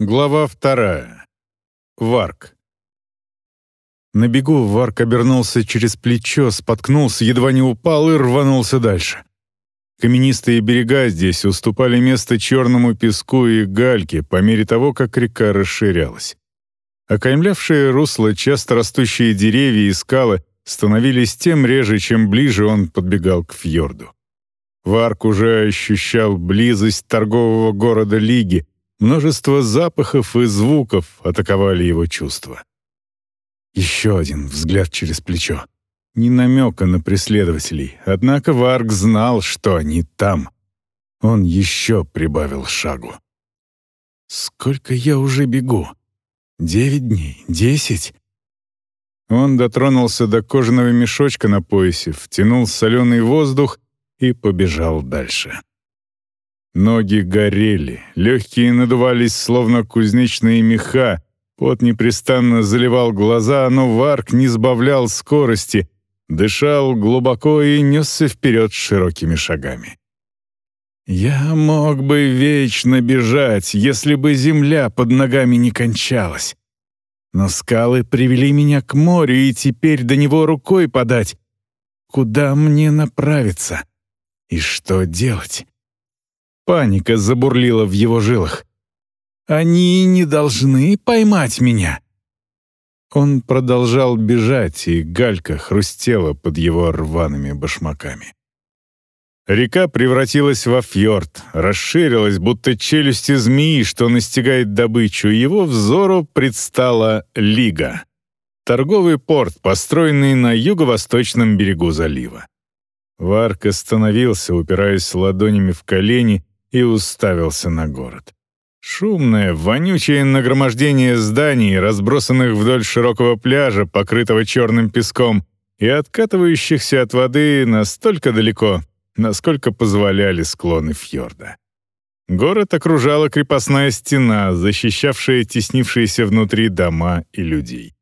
Глава вторая. Варк. На бегу Варк обернулся через плечо, споткнулся, едва не упал и рванулся дальше. Каменистые берега здесь уступали место черному песку и гальке по мере того, как река расширялась. Окаймлявшие русло часто растущие деревья и скалы становились тем реже, чем ближе он подбегал к фьорду. Варк уже ощущал близость торгового города Лиги — Множество запахов и звуков атаковали его чувства. Еще один взгляд через плечо. Ни намека на преследователей, однако Варг знал, что они там. Он еще прибавил шагу. «Сколько я уже бегу? Девять дней? Десять?» Он дотронулся до кожаного мешочка на поясе, втянул соленый воздух и побежал дальше. Ноги горели, легкие надувались, словно кузнечные меха, пот непрестанно заливал глаза, но Варк не сбавлял скорости, дышал глубоко и несся вперед широкими шагами. «Я мог бы вечно бежать, если бы земля под ногами не кончалась. Но скалы привели меня к морю, и теперь до него рукой подать. Куда мне направиться? И что делать?» Паника забурлила в его жилах. «Они не должны поймать меня!» Он продолжал бежать, и галька хрустела под его рваными башмаками. Река превратилась во фьорд, расширилась, будто челюсти змеи, что настигает добычу, его взору предстала Лига — торговый порт, построенный на юго-восточном берегу залива. Варк остановился, упираясь ладонями в колени, и уставился на город. Шумное, вонючее нагромождение зданий, разбросанных вдоль широкого пляжа, покрытого черным песком, и откатывающихся от воды настолько далеко, насколько позволяли склоны фьорда. Город окружала крепостная стена, защищавшая теснившиеся внутри дома и людей.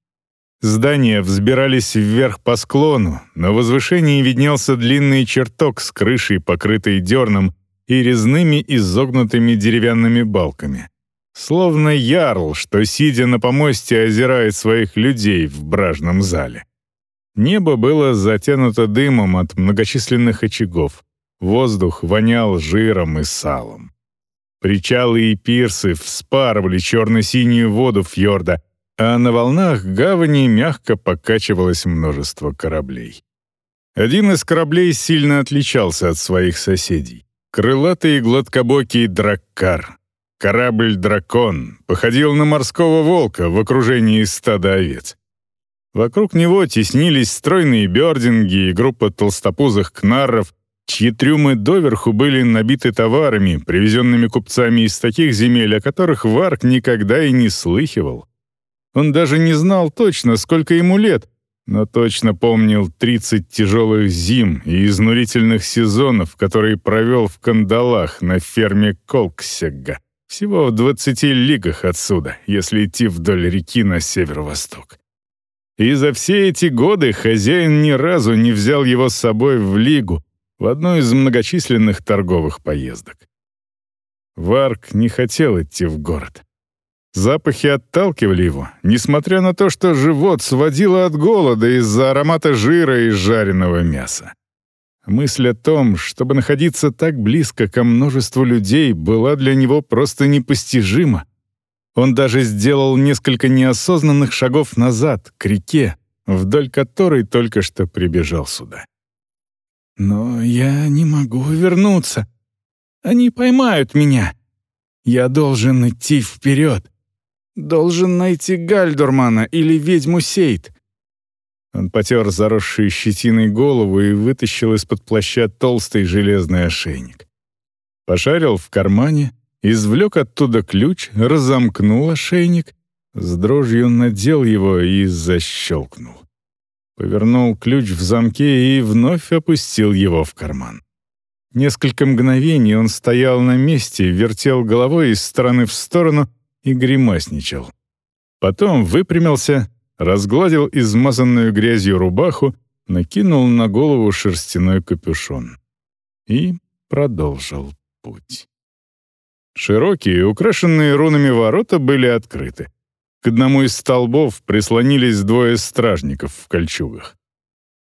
Здания взбирались вверх по склону, на возвышении виднелся длинный чертог с крышей, покрытой дерном, и резными изогнутыми деревянными балками. Словно ярл, что, сидя на помосте, озирает своих людей в бражном зале. Небо было затянуто дымом от многочисленных очагов. Воздух вонял жиром и салом. Причалы и пирсы вспарывали черно-синюю воду фьорда, а на волнах гавани мягко покачивалось множество кораблей. Один из кораблей сильно отличался от своих соседей. Крылатый и гладкобокий драккар. Корабль-дракон походил на морского волка в окружении стада овец. Вокруг него теснились стройные бёрдинги и группа толстопузых кнарров, чьи трюмы доверху были набиты товарами, привезенными купцами из таких земель, о которых Варк никогда и не слыхивал. Он даже не знал точно, сколько ему лет, но точно помнил 30 тяжелых зим и изнурительных сезонов, которые провел в кандалах на ферме Колксегга, всего в 20 лигах отсюда, если идти вдоль реки на северо-восток. И за все эти годы хозяин ни разу не взял его с собой в лигу, в одну из многочисленных торговых поездок. Варк не хотел идти в город. Запахи отталкивали его, несмотря на то, что живот сводило от голода из-за аромата жира и жареного мяса. Мысль о том, чтобы находиться так близко ко множеству людей, была для него просто непостижима. Он даже сделал несколько неосознанных шагов назад, к реке, вдоль которой только что прибежал сюда. «Но я не могу вернуться. Они поймают меня. Я должен идти вперед. Должен найти Гальдурмана или ведьму Сейт. Он потер заросшую щетиной голову и вытащил из-под плаща толстый железный ошейник. Пошарил в кармане, извлек оттуда ключ, разомкнул ошейник, с дрожью надел его и защелкнул. Повернул ключ в замке и вновь опустил его в карман. Несколько мгновений он стоял на месте, вертел головой из стороны в сторону — и гримасничал. Потом выпрямился, разгладил измазанную грязью рубаху, накинул на голову шерстяной капюшон и продолжил путь. Широкие, украшенные рунами ворота были открыты. К одному из столбов прислонились двое стражников в кольчугах.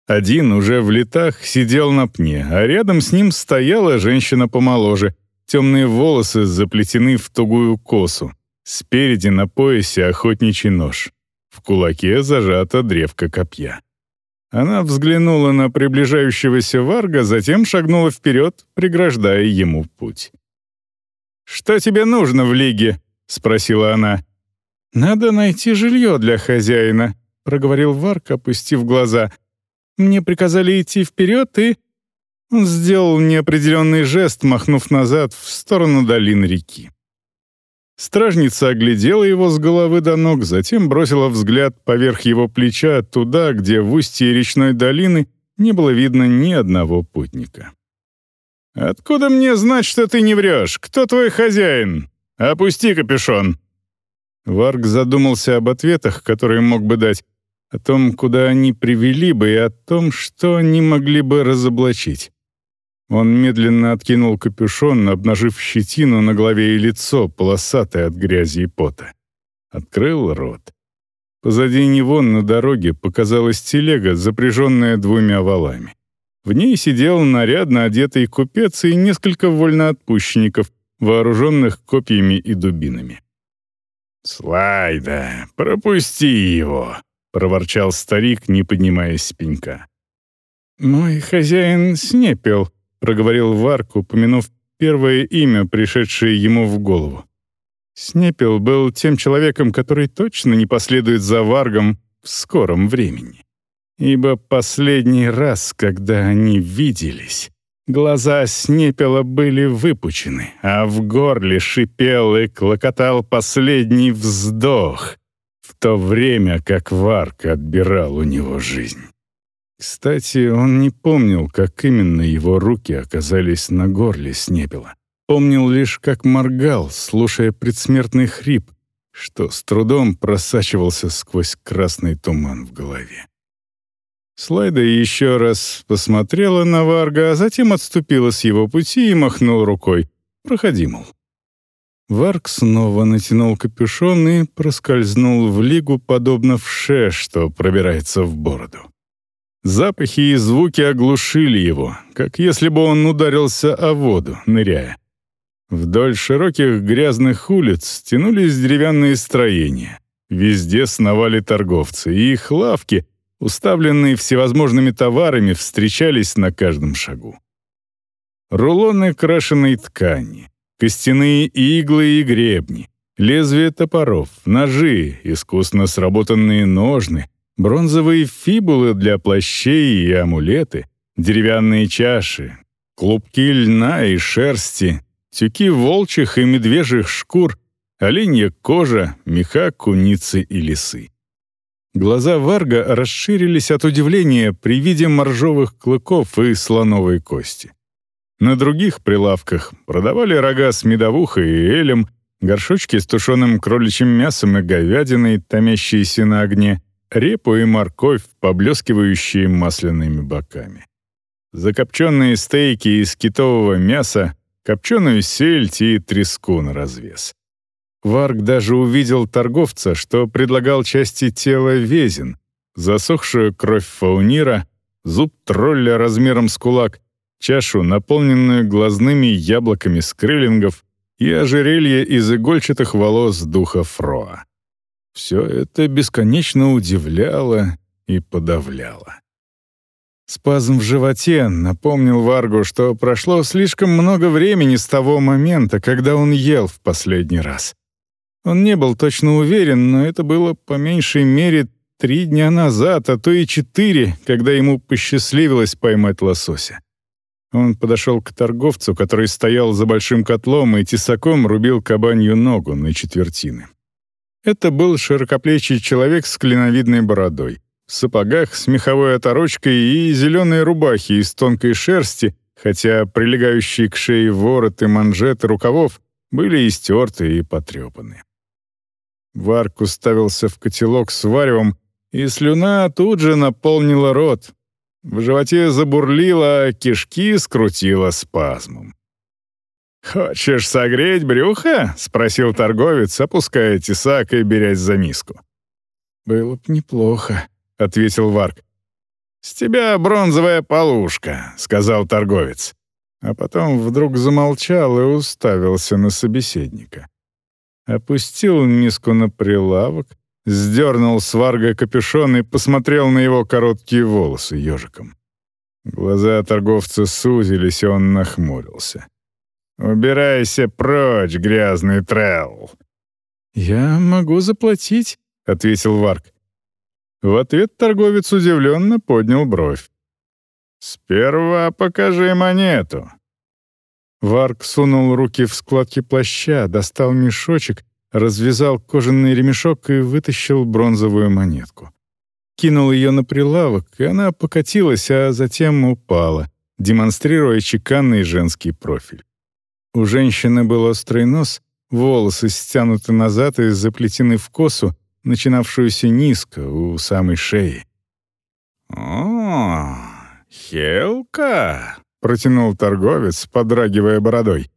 Один уже в летах сидел на пне, а рядом с ним стояла женщина помоложе. Темные волосы заплетены в тугую косу. Спереди на поясе охотничий нож. В кулаке зажата древко копья. Она взглянула на приближающегося Варга, затем шагнула вперед, преграждая ему путь. «Что тебе нужно в Лиге?» — спросила она. «Надо найти жилье для хозяина», — проговорил Варк, опустив глаза. «Мне приказали идти вперед, и...» Он сделал неопределенный жест, махнув назад в сторону долины реки. Стражница оглядела его с головы до ног, затем бросила взгляд поверх его плеча туда, где в устье речной долины не было видно ни одного путника. «Откуда мне знать, что ты не врешь? Кто твой хозяин? Опусти капюшон!» Варг задумался об ответах, которые мог бы дать, о том, куда они привели бы, и о том, что они могли бы разоблачить. Он медленно откинул капюшон, обнажив щетину на голове и лицо, полосатое от грязи и пота. Открыл рот. Позади него на дороге показалась телега, запряженная двумя валами. В ней сидел нарядно одетый купец и несколько вольноотпущенников, вооруженных копьями и дубинами. «Слайда, пропусти его!» — проворчал старик, не поднимаясь с пенька. «Мой хозяин снепел», — проговорил Варк, упомянув первое имя, пришедшее ему в голову. Снепел был тем человеком, который точно не последует за Варгом в скором времени. Ибо последний раз, когда они виделись, Глаза Снепела были выпучены, а в горле шипел и клокотал последний вздох, в то время как Варк отбирал у него жизнь. Кстати, он не помнил, как именно его руки оказались на горле Снепела. Помнил лишь, как моргал, слушая предсмертный хрип, что с трудом просачивался сквозь красный туман в голове. Слайда еще раз посмотрела на Варга, а затем отступила с его пути и махнула рукой. «Проходи, мол». Варг снова натянул капюшон и проскользнул в лигу, подобно вше, что пробирается в бороду. Запахи и звуки оглушили его, как если бы он ударился о воду, ныряя. Вдоль широких грязных улиц тянулись деревянные строения. Везде сновали торговцы, и их лавки уставленные всевозможными товарами, встречались на каждом шагу. Рулоны крашеной ткани, костяные иглы и гребни, лезвия топоров, ножи, искусно сработанные ножны, бронзовые фибулы для плащей и амулеты, деревянные чаши, клубки льна и шерсти, тюки волчьих и медвежьих шкур, оленья кожа, меха куницы и лисы. Глаза Варга расширились от удивления при виде моржовых клыков и слоновой кости. На других прилавках продавали рога с медовухой и элем, горшочки с тушеным кроличьим мясом и говядиной, томящиеся на огне, репу и морковь, поблескивающие масляными боками. Закопченные стейки из китового мяса, копченую сельдь и треску на развес. Варг даже увидел торговца, что предлагал части тела везен, засохшую кровь фаунира, зуб тролля размером с кулак, чашу, наполненную глазными яблоками скрыллингов и ожерелье из игольчатых волос духа Фроа. Все это бесконечно удивляло и подавляло. Спазм в животе напомнил Варгу, что прошло слишком много времени с того момента, когда он ел в последний раз. Он не был точно уверен, но это было по меньшей мере три дня назад, а то и четыре, когда ему посчастливилось поймать лосося. Он подошел к торговцу, который стоял за большим котлом и тесаком рубил кабанью ногу на четвертины. Это был широкоплечий человек с клиновидной бородой, в сапогах с меховой оторочкой и зеленой рубахе из тонкой шерсти, хотя прилегающие к шее ворот и манжеты рукавов были истерты и потрепаны. Варк уставился в котелок с варевом, и слюна тут же наполнила рот. В животе забурлило, а кишки скрутило спазмом. «Хочешь согреть брюхо?» — спросил торговец, опуская тесак и берясь за миску. «Было б неплохо», — ответил Варк. «С тебя бронзовая полушка», — сказал торговец. А потом вдруг замолчал и уставился на собеседника. Опустил миску на прилавок, сдернул с Варга капюшон и посмотрел на его короткие волосы ежиком. Глаза торговца сузились, и он нахмурился. «Убирайся прочь, грязный трелл!» «Я могу заплатить», — ответил Варк. В ответ торговец удивленно поднял бровь. «Сперва покажи монету». Варк сунул руки в складки плаща, достал мешочек, развязал кожаный ремешок и вытащил бронзовую монетку. Кинул ее на прилавок, и она покатилась, а затем упала, демонстрируя чеканный женский профиль. У женщины был острый нос, волосы стянуты назад и заплетены в косу, начинавшуюся низко, у самой шеи. «О, Хелка!» — протянул торговец, подрагивая бородой.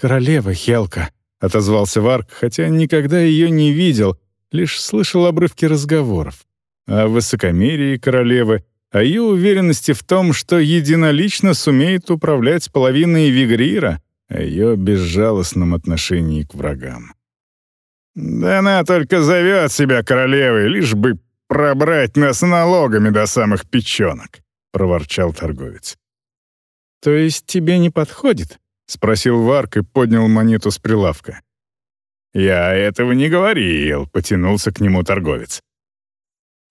«Королева Хелка», — отозвался Варк, хотя никогда ее не видел, лишь слышал обрывки разговоров. О высокомерии королевы, о ее уверенности в том, что единолично сумеет управлять половиной Вигрира, о ее безжалостном отношении к врагам. «Да она только зовет себя королевой, лишь бы пробрать нас налогами до самых печенок», — проворчал торговец. «То есть тебе не подходит?» — спросил Варк и поднял монету с прилавка. «Я этого не говорил», — потянулся к нему торговец.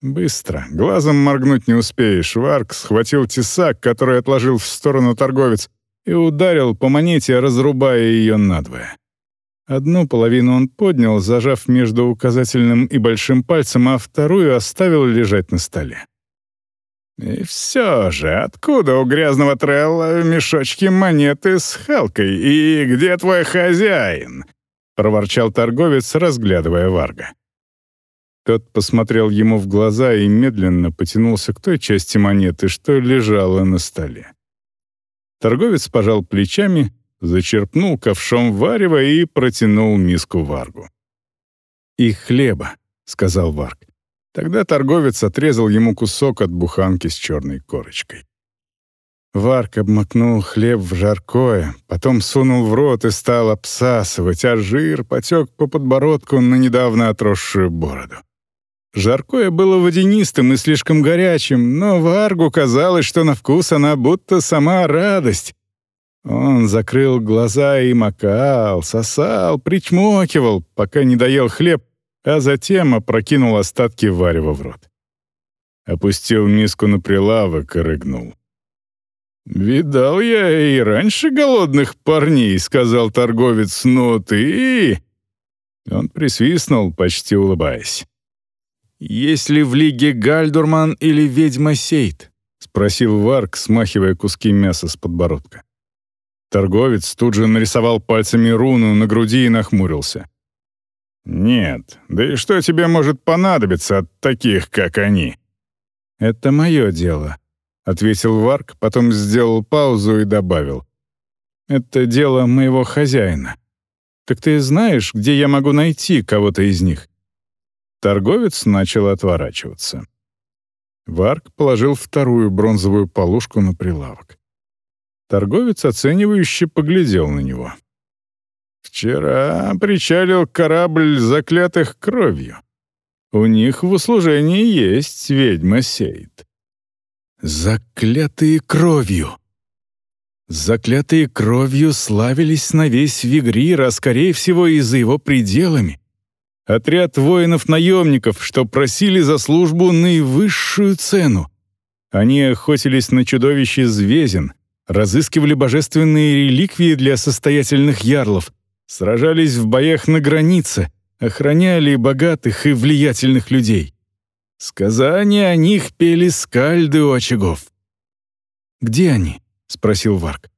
Быстро, глазом моргнуть не успеешь, Варк схватил тесак, который отложил в сторону торговец, и ударил по монете, разрубая ее надвое. Одну половину он поднял, зажав между указательным и большим пальцем, а вторую оставил лежать на столе. «И все же, откуда у грязного трелла мешочки монеты с Халкой? И где твой хозяин?» — проворчал торговец, разглядывая Варга. Тот посмотрел ему в глаза и медленно потянулся к той части монеты, что лежала на столе. Торговец пожал плечами, зачерпнул ковшом варева и протянул миску Варгу. «И хлеба», — сказал Варг. Тогда торговец отрезал ему кусок от буханки с черной корочкой. Варк обмакнул хлеб в жаркое, потом сунул в рот и стал обсасывать, а жир потек по подбородку на недавно отросшую бороду. Жаркое было водянистым и слишком горячим, но Варгу казалось, что на вкус она будто сама радость. Он закрыл глаза и макал, сосал, причмокивал, пока не доел хлеб, а затем опрокинул остатки варева в рот. Опустил миску на прилавок и рыгнул. «Видал я и раньше голодных парней», — сказал торговец, — «но ты...» Он присвистнул, почти улыбаясь. «Есть ли в лиге Гальдурман или ведьма Сейт?» — спросил Варк, смахивая куски мяса с подбородка. Торговец тут же нарисовал пальцами руну на груди и нахмурился. «Нет, да и что тебе может понадобиться от таких, как они?» «Это мое дело», — ответил Варк, потом сделал паузу и добавил. «Это дело моего хозяина. Так ты знаешь, где я могу найти кого-то из них?» Торговец начал отворачиваться. Варк положил вторую бронзовую полушку на прилавок. Торговец оценивающе поглядел на него. «Вчера причалил корабль заклятых кровью. У них в услужении есть ведьма Сейд». «Заклятые кровью!» Заклятые кровью славились на весь Вигрир, а скорее всего и за его пределами. Отряд воинов-наемников, что просили за службу наивысшую цену. Они охотились на чудовище Звезин, разыскивали божественные реликвии для состоятельных ярлов, сражались в боях на границе, охраняли богатых и влиятельных людей. Сказания о них пели скальды у очагов. «Где они?» — спросил Варк.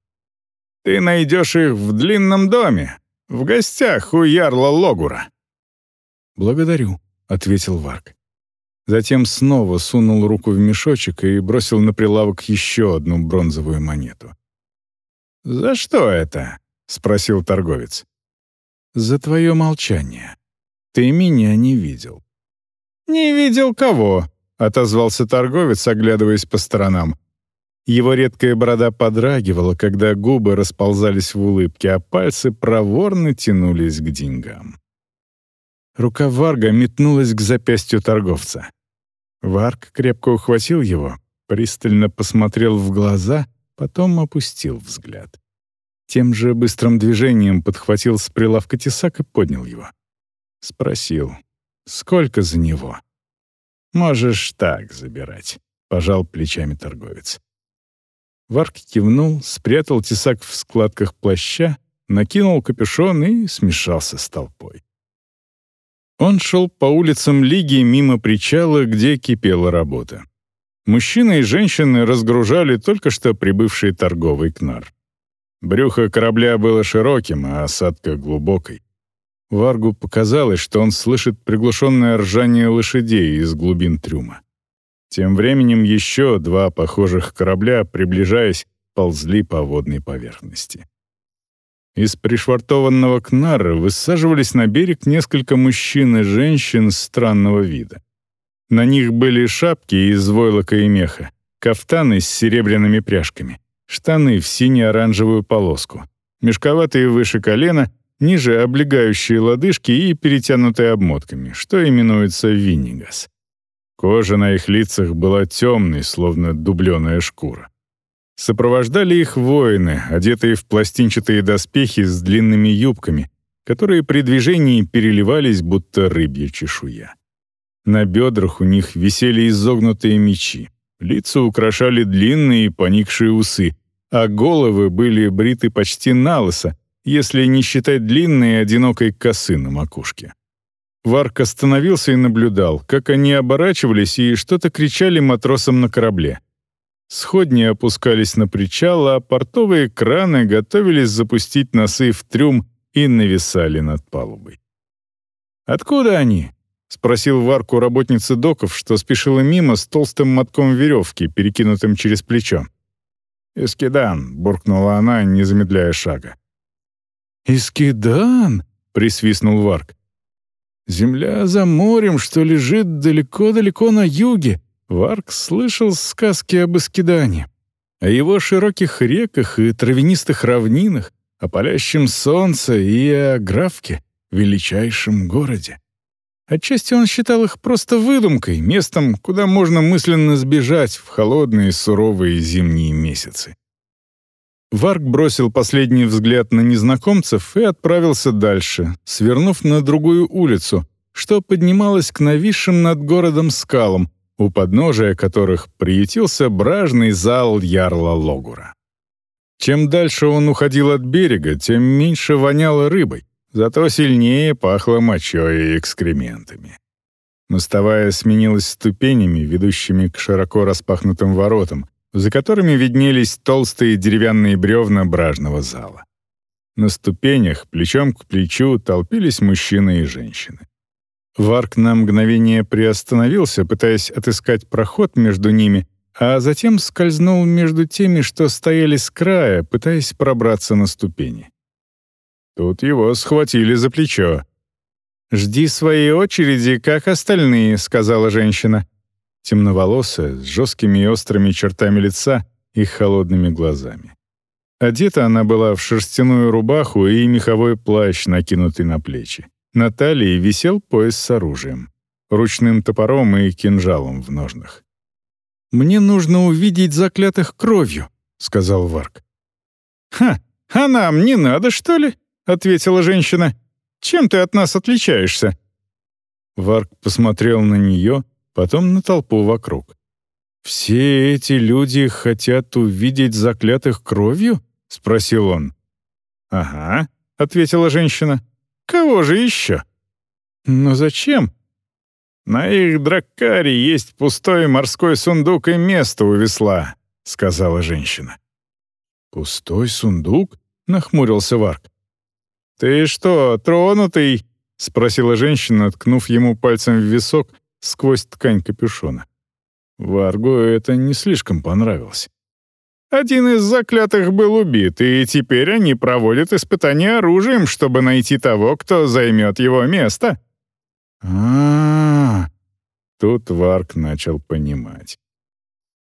«Ты найдешь их в длинном доме, в гостях у ярла Логура». «Благодарю», — ответил Варк. Затем снова сунул руку в мешочек и бросил на прилавок еще одну бронзовую монету. «За что это?» — спросил торговец. «За твое молчание. Ты меня не видел». «Не видел кого?» — отозвался торговец, оглядываясь по сторонам. Его редкая борода подрагивала, когда губы расползались в улыбке, а пальцы проворно тянулись к деньгам. Рука Варга метнулась к запястью торговца. Варг крепко ухватил его, пристально посмотрел в глаза, потом опустил взгляд. Тем же быстрым движением подхватил с прилавка тесак и поднял его. Спросил, сколько за него? «Можешь так забирать», — пожал плечами торговец. Варк кивнул, спрятал тесак в складках плаща, накинул капюшон и смешался с толпой. Он шел по улицам Лиги мимо причала, где кипела работа. Мужчины и женщины разгружали только что прибывший торговый кнар. Брюхо корабля было широким, а осадка глубокой. Варгу показалось, что он слышит приглушенное ржание лошадей из глубин трюма. Тем временем еще два похожих корабля, приближаясь, ползли по водной поверхности. Из пришвартованного кнара высаживались на берег несколько мужчин и женщин странного вида. На них были шапки из войлока и меха, кафтаны с серебряными пряжками, штаны в сине-оранжевую полоску, мешковатые выше колена, ниже облегающие лодыжки и перетянутые обмотками, что именуется виннигас. Кожа на их лицах была темной, словно дубленая шкура. Сопровождали их воины, одетые в пластинчатые доспехи с длинными юбками, которые при движении переливались, будто рыбья чешуя. На бедрах у них висели изогнутые мечи, лица украшали длинные поникшие усы, а головы были бриты почти налысо, если не считать длинной одинокой косы на макушке. Варк остановился и наблюдал, как они оборачивались и что-то кричали матросам на корабле. Сходни опускались на причал, а портовые краны готовились запустить носы в трюм и нависали над палубой. «Откуда они?» — спросил Варку работницы доков, что спешила мимо с толстым мотком веревки, перекинутым через плечо. «Искидан», — буркнула она, не замедляя шага. «Искидан?» — присвистнул Варк. Земля за морем, что лежит далеко-далеко на юге. Варк слышал сказки об Искидане, о его широких реках и травянистых равнинах, о палящем солнце и о Графке, величайшем городе. Отчасти он считал их просто выдумкой, местом, куда можно мысленно сбежать в холодные суровые зимние месяцы. Варк бросил последний взгляд на незнакомцев и отправился дальше, свернув на другую улицу, что поднималась к нависшим над городом скалам, у подножия которых приютился бражный зал ярла Логура. Чем дальше он уходил от берега, тем меньше воняло рыбой, зато сильнее пахло мочой и экскрементами. Мостовая сменилась ступенями, ведущими к широко распахнутым воротам, за которыми виднелись толстые деревянные бревна бражного зала. На ступенях, плечом к плечу, толпились мужчины и женщины. Варк на мгновение приостановился, пытаясь отыскать проход между ними, а затем скользнул между теми, что стояли с края, пытаясь пробраться на ступени. Тут его схватили за плечо. «Жди своей очереди, как остальные», — сказала женщина темноволосая, с жесткими и острыми чертами лица и холодными глазами. Одета она была в шерстяную рубаху и меховой плащ, накинутый на плечи. На талии висел пояс с оружием, ручным топором и кинжалом в ножнах. «Мне нужно увидеть заклятых кровью», — сказал Варк. «Ха, а нам не надо, что ли?» — ответила женщина. «Чем ты от нас отличаешься?» Варк посмотрел на нее, потом на толпу вокруг. «Все эти люди хотят увидеть заклятых кровью?» — спросил он. «Ага», — ответила женщина. «Кого же еще?» «Но зачем?» «На их драккаре есть пустой морской сундук и место у весла», — сказала женщина. «Пустой сундук?» — нахмурился Варк. «Ты что, тронутый?» — спросила женщина, ткнув ему пальцем в висок сквозь ткань капюшона. Варгу это не слишком понравилось. Один из заклятых был убит, и теперь они проводят испытания оружием, чтобы найти того, кто займет его место». А, -а, -а. Тут Варк начал понимать.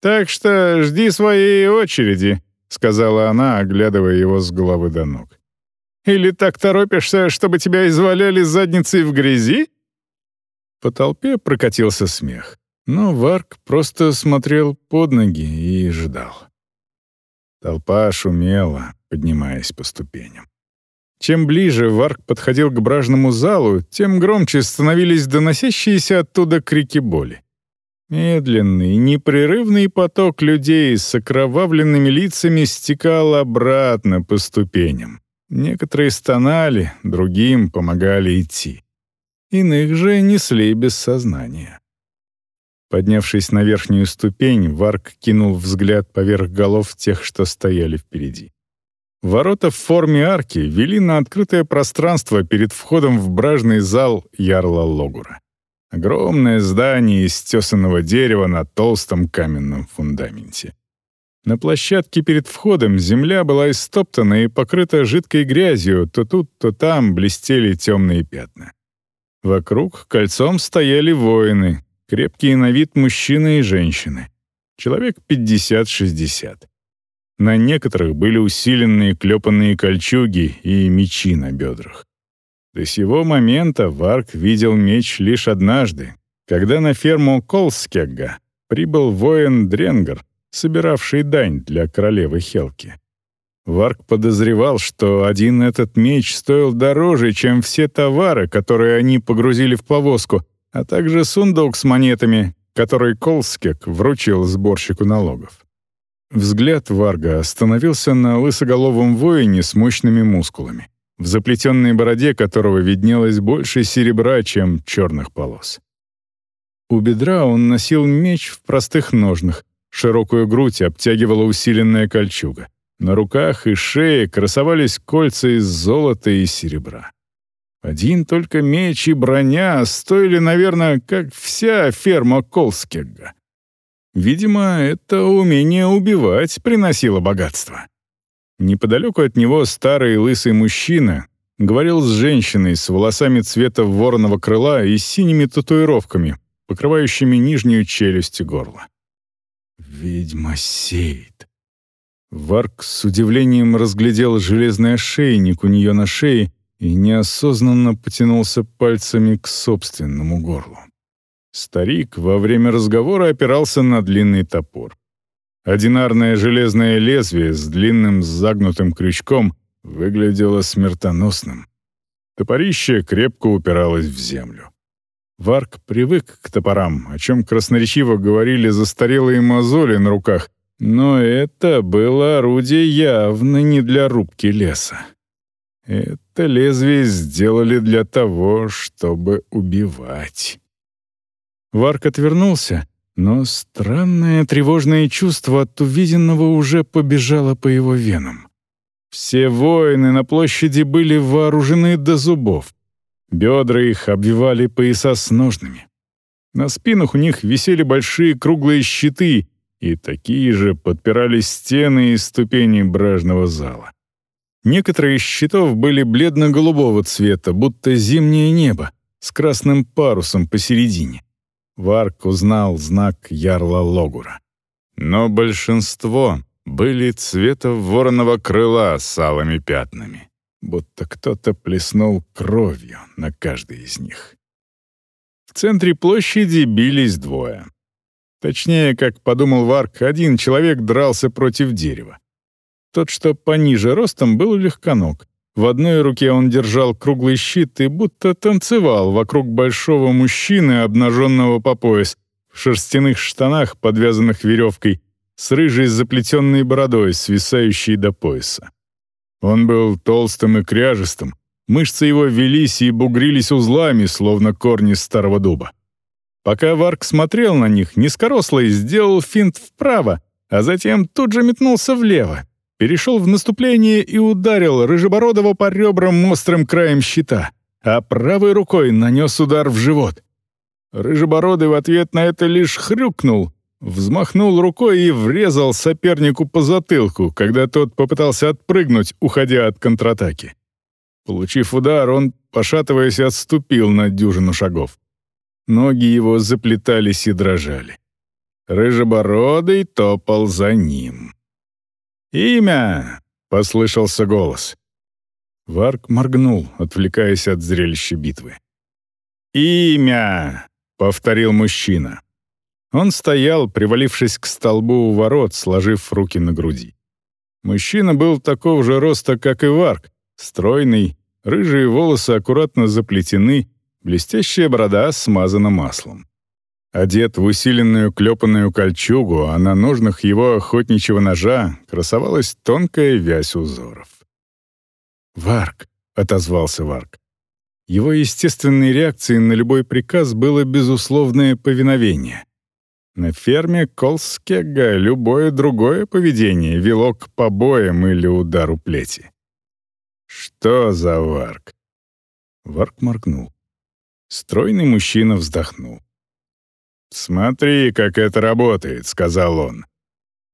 «Так что жди своей очереди», — сказала она, оглядывая его с головы до ног. «Или так торопишься, чтобы тебя изваляли задницей в грязи?» По толпе прокатился смех, но Варк просто смотрел под ноги и ждал. Толпа шумела, поднимаясь по ступеням. Чем ближе Варк подходил к бражному залу, тем громче становились доносящиеся оттуда крики боли. Медленный, непрерывный поток людей с окровавленными лицами стекал обратно по ступеням. Некоторые стонали, другим помогали идти. Иных же несли без сознания. Поднявшись на верхнюю ступень, Варк кинул взгляд поверх голов тех, что стояли впереди. Ворота в форме арки вели на открытое пространство перед входом в бражный зал Ярла Логура. Огромное здание из тесаного дерева на толстом каменном фундаменте. На площадке перед входом земля была истоптана и покрыта жидкой грязью, то тут, то там блестели темные пятна. Вокруг кольцом стояли воины, крепкие на вид мужчины и женщины. Человек 50-60. На некоторых были усиленные клепанные кольчуги и мечи на бедрах. До сего момента Варк видел меч лишь однажды, когда на ферму Колскегга прибыл воин Дренгер, собиравший дань для королевы Хелки. Варк подозревал, что один этот меч стоил дороже, чем все товары, которые они погрузили в повозку, а также сундук с монетами, который Колскек вручил сборщику налогов. Взгляд Варга остановился на лысоголовом воине с мощными мускулами в заплетенной бороде которого виднелось больше серебра, чем черных полос. У бедра он носил меч в простых ножнах, широкую грудь обтягивала усиленная кольчуга. На руках и шее красовались кольца из золота и серебра. Один только меч и броня стоили, наверное, как вся ферма Колскегга. Видимо, это умение убивать приносило богатство. Неподалеку от него старый лысый мужчина говорил с женщиной с волосами цвета вороного крыла и синими татуировками, покрывающими нижнюю челюсть и горло. «Ведьма сеет». Варк с удивлением разглядел железный ошейник у нее на шее и неосознанно потянулся пальцами к собственному горлу. Старик во время разговора опирался на длинный топор. Одинарное железное лезвие с длинным загнутым крючком выглядело смертоносным. Топорище крепко упиралось в землю. Варк привык к топорам, о чем красноречиво говорили застарелые мозоли на руках, но это было орудие явно не для рубки леса. Это лезвие сделали для того, чтобы убивать. Варк отвернулся но странное тревожное чувство от увиденного уже побежало по его венам. Все воины на площади были вооружены до зубов. Бедра их обвивали пояса с ножными. На спинах у них висели большие круглые щиты, и такие же подпирали стены и ступени бражного зала. Некоторые из щитов были бледно-голубого цвета, будто зимнее небо, с красным парусом посередине. Варк узнал знак ярла Логура. Но большинство были цвета вороного крыла с алыми пятнами, будто кто-то плеснул кровью на каждый из них. В центре площади бились двое. Точнее, как подумал Варк, один человек дрался против дерева. Тот, что пониже ростом, был легконог. В одной руке он держал круглый щит и будто танцевал вокруг большого мужчины, обнаженного по пояс, в шерстяных штанах, подвязанных веревкой, с рыжей заплетенной бородой, свисающей до пояса. Он был толстым и кряжестым, мышцы его велись и бугрились узлами, словно корни старого дуба. Пока Варк смотрел на них, низкорослый сделал финт вправо, а затем тут же метнулся влево, перешел в наступление и ударил Рыжебородова по ребрам острым краем щита, а правой рукой нанес удар в живот. Рыжебородый в ответ на это лишь хрюкнул, взмахнул рукой и врезал сопернику по затылку, когда тот попытался отпрыгнуть, уходя от контратаки. Получив удар, он, пошатываясь, отступил на дюжину шагов. Ноги его заплетались и дрожали. Рыжебородый топал за ним. «Имя!» — послышался голос. Варк моргнул, отвлекаясь от зрелища битвы. «Имя!» — повторил мужчина. Он стоял, привалившись к столбу у ворот, сложив руки на груди. Мужчина был такого же роста, как и Варк, стройный, рыжие волосы аккуратно заплетены, блестящая борода смазана маслом. Одет в усиленную клепанную кольчугу, а на ножнах его охотничьего ножа красовалась тонкая вязь узоров. «Варк», — отозвался Варк. Его естественной реакцией на любой приказ было безусловное повиновение. На ферме Колскега любое другое поведение вело к побоям или удару плети. «Что за Варк?» Варк моргнул. Стройный мужчина вздохнул. «Смотри, как это работает», — сказал он.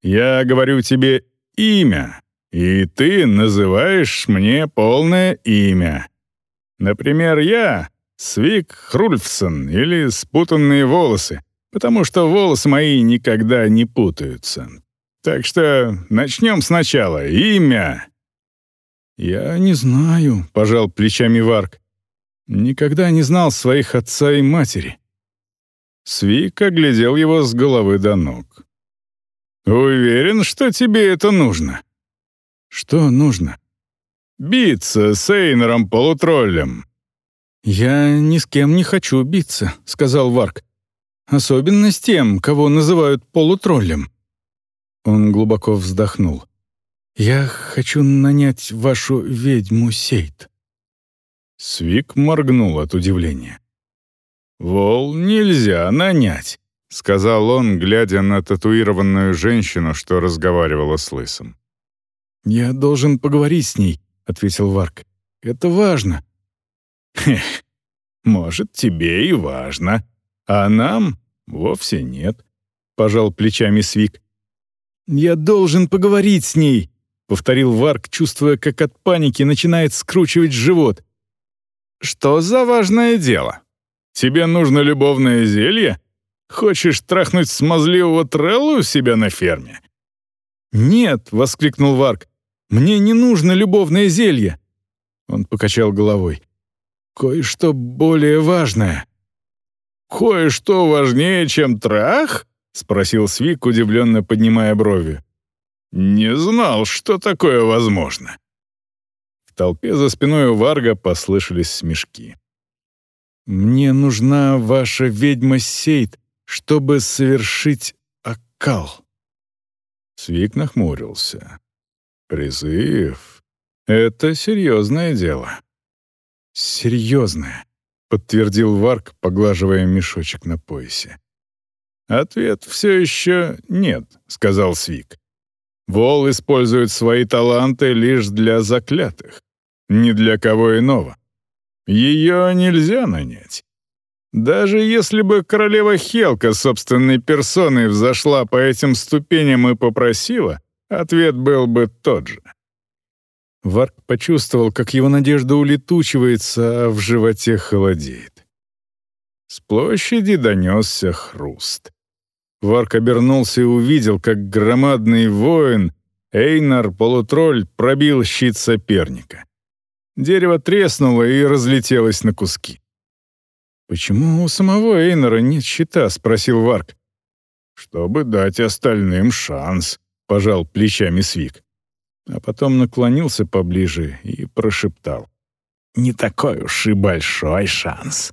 «Я говорю тебе имя, и ты называешь мне полное имя. Например, я — Свик Хрульфсон или «Спутанные волосы», потому что волосы мои никогда не путаются. Так что начнем сначала. Имя». «Я не знаю», — пожал плечами Варк. «Никогда не знал своих отца и матери». Свик оглядел его с головы до ног. «Уверен, что тебе это нужно?» «Что нужно?» «Биться с Эйнером-полутроллем». «Я ни с кем не хочу биться», — сказал Варк. «Особенно с тем, кого называют полутроллем». Он глубоко вздохнул. «Я хочу нанять вашу ведьму Сейт». Свик моргнул от удивления. «Вол нельзя нанять», — сказал он, глядя на татуированную женщину, что разговаривала с Лысом. «Я должен поговорить с ней», — ответил Варк. «Это важно». «Хех, может, тебе и важно, а нам вовсе нет», — пожал плечами Свик. «Я должен поговорить с ней», — повторил Варк, чувствуя, как от паники начинает скручивать живот. «Что за важное дело?» Тебе нужно любовное зелье? Хочешь трахнуть смазливого Треллу у себя на ферме?» «Нет!» — воскликнул Варк. «Мне не нужно любовное зелье!» Он покачал головой. «Кое-что более важное». «Кое-что важнее, чем трах?» — спросил Свик, удивленно поднимая брови. «Не знал, что такое возможно». В толпе за спиной у Варга послышались смешки. «Мне нужна ваша ведьма Сейт, чтобы совершить окал». Свик нахмурился. «Призыв — это серьезное дело». «Серьезное», — подтвердил Варк, поглаживая мешочек на поясе. «Ответ все еще нет», — сказал Свик. «Вол использует свои таланты лишь для заклятых, ни для кого иного. Ее нельзя нанять. Даже если бы королева Хелка собственной персоной взошла по этим ступеням и попросила, ответ был бы тот же. Варк почувствовал, как его надежда улетучивается, а в животе холодеет. С площади донесся хруст. Варк обернулся и увидел, как громадный воин, Эйнар, полутролль, пробил щит соперника. Дерево треснуло и разлетелось на куски. «Почему у самого Эйнора нет щита?» — спросил Варк. «Чтобы дать остальным шанс», — пожал плечами Свик. А потом наклонился поближе и прошептал. «Не такой уж и большой шанс».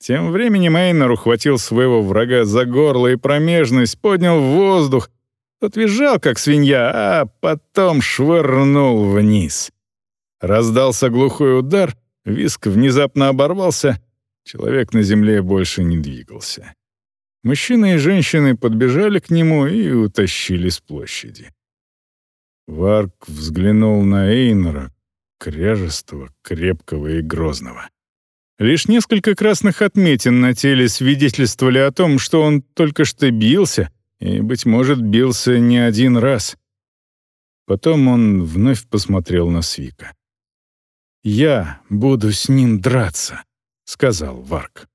Тем временем Эйнор ухватил своего врага за горло и промежность, поднял в воздух, отвизжал, как свинья, а потом швырнул вниз. Раздался глухой удар, виск внезапно оборвался, человек на земле больше не двигался. Мужчины и женщины подбежали к нему и утащили с площади. Варк взглянул на Эйнора, кряжестого, крепкого и грозного. Лишь несколько красных отметин на теле свидетельствовали о том, что он только что бился, и, быть может, бился не один раз. Потом он вновь посмотрел на Свика. «Я буду с ним драться», — сказал Варк.